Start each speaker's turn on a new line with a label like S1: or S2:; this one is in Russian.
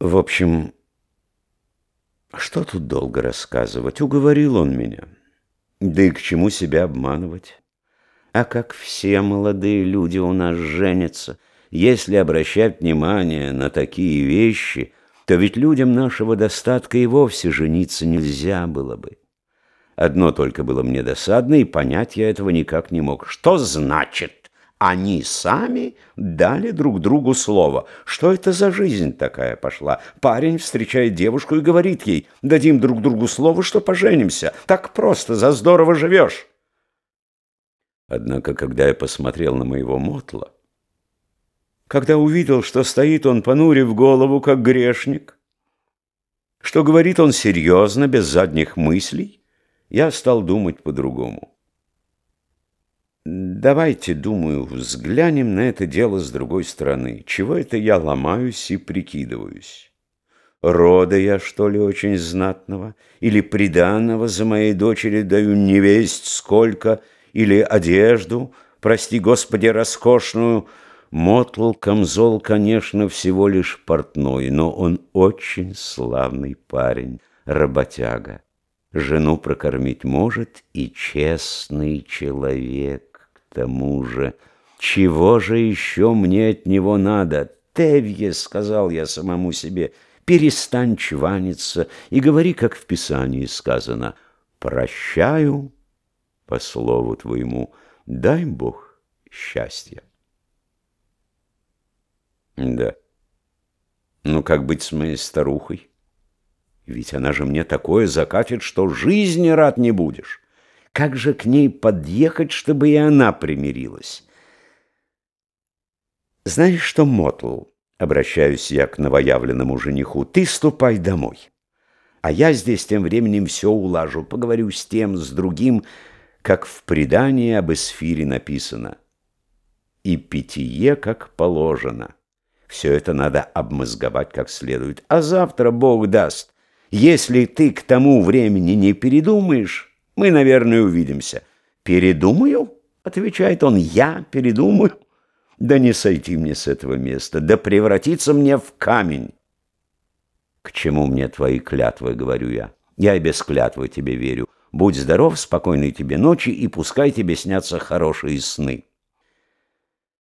S1: В общем, что тут долго рассказывать? Уговорил он меня. Да и к чему себя обманывать? А как все молодые люди у нас женятся, если обращать внимание на такие вещи, то ведь людям нашего достатка и вовсе жениться нельзя было бы. Одно только было мне досадно, и понять я этого никак не мог. Что значит? Они сами дали друг другу слово. Что это за жизнь такая пошла? Парень встречает девушку и говорит ей, дадим друг другу слово, что поженимся. Так просто, за здорово живешь. Однако, когда я посмотрел на моего мотла, когда увидел, что стоит он, понурив голову, как грешник, что говорит он серьезно, без задних мыслей, я стал думать по-другому. Давайте, думаю, взглянем на это дело с другой стороны. Чего это я ломаюсь и прикидываюсь? Рода я, что ли, очень знатного? Или приданного за моей дочери даю невесть сколько? Или одежду, прости господи, роскошную? Мотл Камзол, конечно, всего лишь портной, но он очень славный парень, работяга. Жену прокормить может и честный человек тому же, чего же еще мне от него надо? Тевье, сказал я самому себе, перестань чваниться и говори, как в Писании сказано, прощаю по слову твоему, дай Бог счастья. Да. Ну, как быть с моей старухой? Ведь она же мне такое закатит, что жизни рад не будешь. Как же к ней подъехать, чтобы и она примирилась? Знаешь что, Мотл, обращаюсь я к новоявленному жениху, ты ступай домой. А я здесь тем временем все улажу, поговорю с тем, с другим, как в предании об эсфире написано. И питье, как положено. Все это надо обмозговать как следует. А завтра Бог даст. Если ты к тому времени не передумаешь, мы, наверное, увидимся. Передумаю? Отвечает он. Я передумаю? Да не сойти мне с этого места, да превратиться мне в камень. К чему мне твои клятвы, говорю я. Я и без клятвы тебе верю. Будь здоров, спокойной тебе ночи, и пускай тебе снятся хорошие сны.